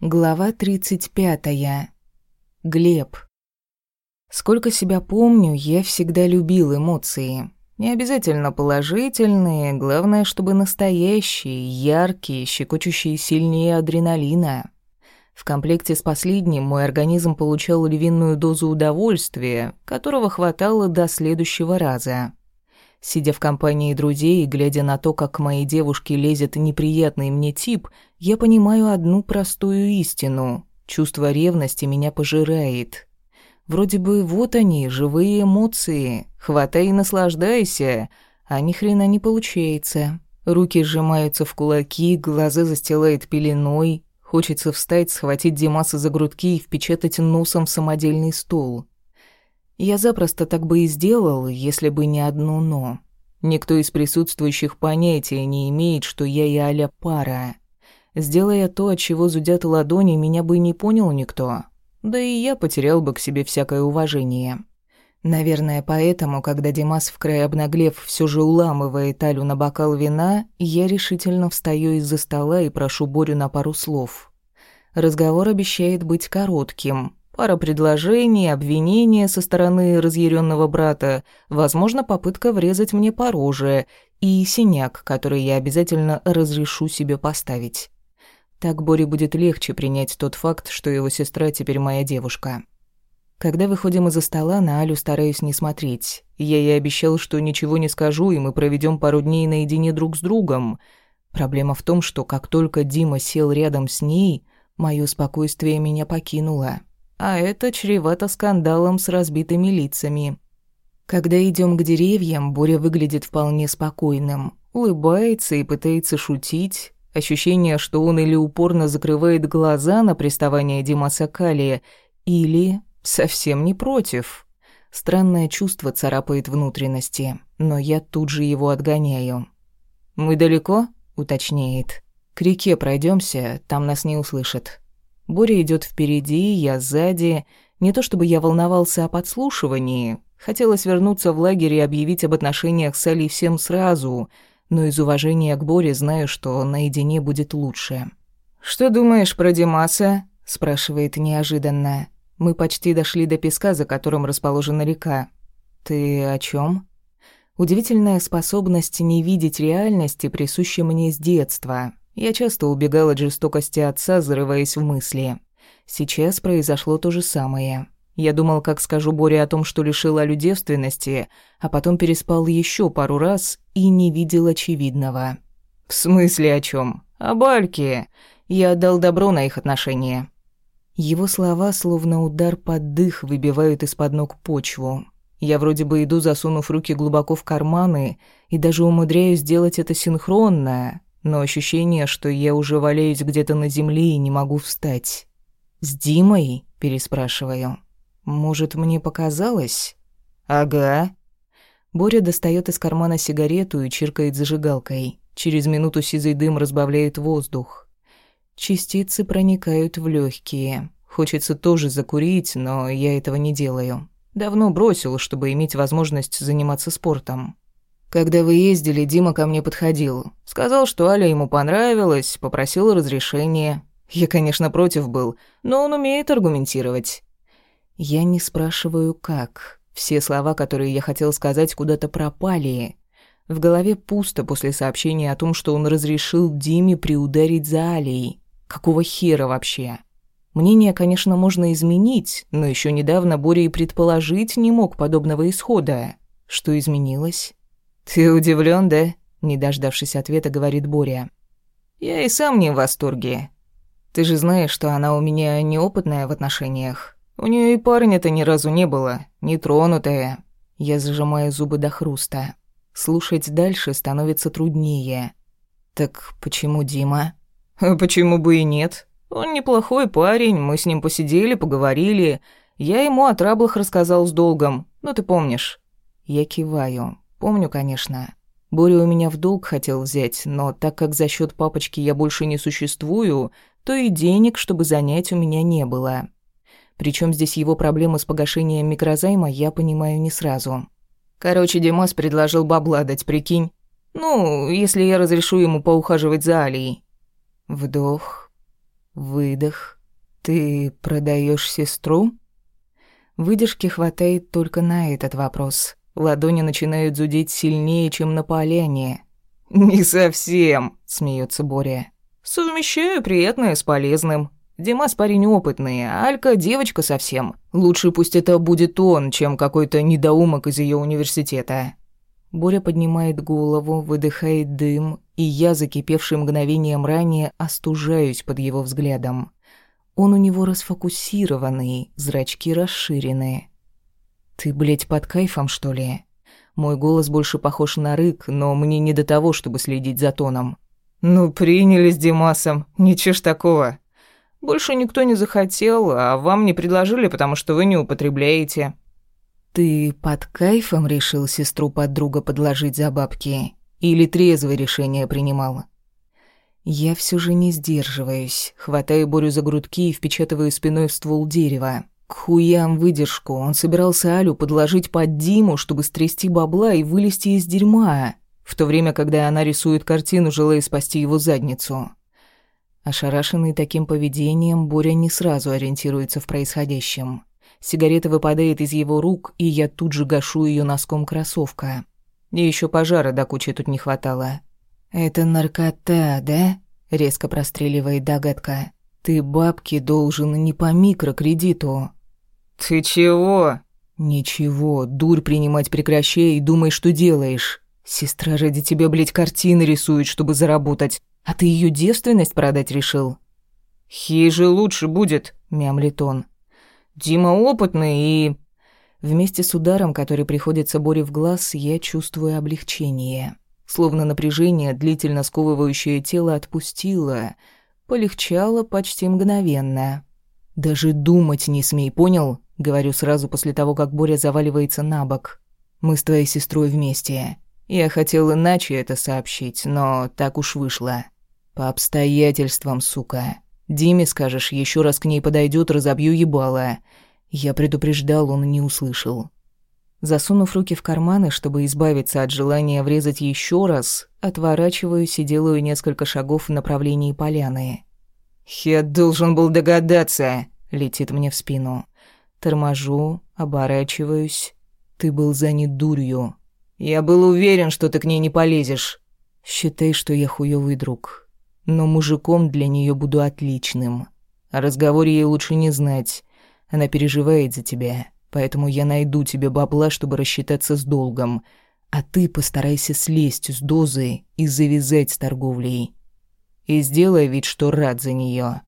Глава 35. Глеб. Сколько себя помню, я всегда любил эмоции. Не обязательно положительные, главное, чтобы настоящие, яркие, щекочущие сильнее адреналина. В комплекте с последним мой организм получал львиную дозу удовольствия, которого хватало до следующего раза. Сидя в компании друзей и глядя на то, как к моей девушке лезет неприятный мне тип, я понимаю одну простую истину. Чувство ревности меня пожирает. Вроде бы вот они, живые эмоции. Хватай и наслаждайся. А ни хрена не получается. Руки сжимаются в кулаки, глаза застилает пеленой. Хочется встать, схватить Димаса за грудки и впечатать носом в самодельный стул. Я запросто так бы и сделал, если бы не одно «но». Никто из присутствующих понятия не имеет, что я и Аля пара. Сделая то, от чего зудят ладони, меня бы не понял никто. Да и я потерял бы к себе всякое уважение. Наверное, поэтому, когда Димас в край обнаглев все же уламывает Алю на бокал вина, я решительно встаю из-за стола и прошу Борю на пару слов. Разговор обещает быть коротким, Пара предложений, обвинения со стороны разъяренного брата, возможно, попытка врезать мне по роже и синяк, который я обязательно разрешу себе поставить. Так Боре будет легче принять тот факт, что его сестра теперь моя девушка. Когда выходим из-за стола, на Алю стараюсь не смотреть. Я ей обещал, что ничего не скажу, и мы проведем пару дней наедине друг с другом. Проблема в том, что как только Дима сел рядом с ней, мое спокойствие меня покинуло а это чревато скандалом с разбитыми лицами. Когда идем к деревьям, Боря выглядит вполне спокойным, улыбается и пытается шутить. Ощущение, что он или упорно закрывает глаза на приставание Димаса Калия, или совсем не против. Странное чувство царапает внутренности, но я тут же его отгоняю. «Мы далеко?» — уточняет. «К реке пройдемся, там нас не услышат». Боря идет впереди, я сзади. Не то чтобы я волновался о подслушивании. Хотелось вернуться в лагерь и объявить об отношениях с Али всем сразу, но из уважения к Боре знаю, что наедине будет лучше. «Что думаешь про Димаса?» – спрашивает неожиданно. Мы почти дошли до песка, за которым расположена река. «Ты о чем? Удивительная способность не видеть реальности присуща мне с детства. Я часто убегал от жестокости отца, зарываясь в мысли. Сейчас произошло то же самое. Я думал, как скажу Боре о том, что лишил Алю девственности, а потом переспал еще пару раз и не видел очевидного. «В смысле о чем? О Бальке. Я отдал добро на их отношения». Его слова, словно удар под дых, выбивают из-под ног почву. Я вроде бы иду, засунув руки глубоко в карманы, и даже умудряюсь сделать это синхронно, но ощущение, что я уже валяюсь где-то на земле и не могу встать. «С Димой?» – переспрашиваю. «Может, мне показалось?» «Ага». Боря достает из кармана сигарету и чиркает зажигалкой. Через минуту сизый дым разбавляет воздух. Частицы проникают в легкие. Хочется тоже закурить, но я этого не делаю. Давно бросил, чтобы иметь возможность заниматься спортом. Когда вы ездили, Дима ко мне подходил. Сказал, что Аля ему понравилась, попросил разрешения. Я, конечно, против был, но он умеет аргументировать. Я не спрашиваю, как. Все слова, которые я хотел сказать, куда-то пропали. В голове пусто после сообщения о том, что он разрешил Диме приударить за Алей. Какого хера вообще? Мнение, конечно, можно изменить, но еще недавно Боря и предположить не мог подобного исхода. Что изменилось? «Ты удивлен, да?» – не дождавшись ответа, говорит Боря. «Я и сам не в восторге. Ты же знаешь, что она у меня неопытная в отношениях. У нее и парня-то ни разу не было, нетронутая». Я зажимаю зубы до хруста. Слушать дальше становится труднее. «Так почему Дима?» «А почему бы и нет? Он неплохой парень, мы с ним посидели, поговорили. Я ему о траблах рассказал с долгом, ну ты помнишь». Я киваю. Помню, конечно. Боря у меня в долг хотел взять, но так как за счет папочки я больше не существую, то и денег, чтобы занять, у меня не было. Причем здесь его проблемы с погашением микрозайма я понимаю не сразу. Короче, Димас предложил бабла дать, прикинь. Ну, если я разрешу ему поухаживать за Алией. Вдох, Выдох. Ты продаешь сестру? Выдержки хватает только на этот вопрос. Ладони начинают зудеть сильнее, чем на поляне. «Не совсем», — смеется Боря. «Совмещаю приятное с полезным. Димас парень опытный, а Алька девочка совсем. Лучше пусть это будет он, чем какой-то недоумок из ее университета». Боря поднимает голову, выдыхает дым, и я, закипевший мгновением ранее, остужаюсь под его взглядом. Он у него расфокусированный, зрачки расширены. «Ты, блядь, под кайфом, что ли?» Мой голос больше похож на рык, но мне не до того, чтобы следить за тоном. «Ну, приняли с Димасом, ничего ж такого. Больше никто не захотел, а вам не предложили, потому что вы не употребляете». «Ты под кайфом решил сестру подруга подложить за бабки? Или трезвое решение принимал?» Я все же не сдерживаюсь, хватаю Борю за грудки и впечатываю спиной в ствол дерева. К хуям выдержку, он собирался Алю подложить под Диму, чтобы стрясти бабла и вылезти из дерьма, в то время, когда она рисует картину, желая спасти его задницу. Ошарашенный таким поведением, Боря не сразу ориентируется в происходящем. Сигарета выпадает из его рук, и я тут же гашу ее носком кроссовка. И еще пожара до кучи тут не хватало. «Это наркота, да?» — резко простреливает догадка. «Ты бабки должен не по микрокредиту». «Ты чего?» «Ничего, дурь принимать прекращай и думай, что делаешь. Сестра ради тебя, блядь, картины рисует, чтобы заработать. А ты ее девственность продать решил?» «Ей же лучше будет», — мямлит он. «Дима опытный и...» Вместе с ударом, который приходится Боре в глаз, я чувствую облегчение. Словно напряжение, длительно сковывающее тело, отпустило. Полегчало почти мгновенно. «Даже думать не смей, понял?» — говорю сразу после того, как Боря заваливается на бок. «Мы с твоей сестрой вместе. Я хотел иначе это сообщить, но так уж вышло. По обстоятельствам, сука. Диме скажешь, еще раз к ней подойдет, разобью ебало. Я предупреждал, он не услышал. Засунув руки в карманы, чтобы избавиться от желания врезать еще раз, отворачиваюсь и делаю несколько шагов в направлении поляны. «Я должен был догадаться!» — летит мне в спину. Торможу, оборачиваюсь. «Ты был занят дурью. Я был уверен, что ты к ней не полезешь. Считай, что я хуёвый друг но мужиком для нее буду отличным. О разговоре ей лучше не знать. Она переживает за тебя, поэтому я найду тебе бабла, чтобы рассчитаться с долгом, а ты постарайся слезть с дозы и завязать с торговлей. И сделай вид, что рад за нее.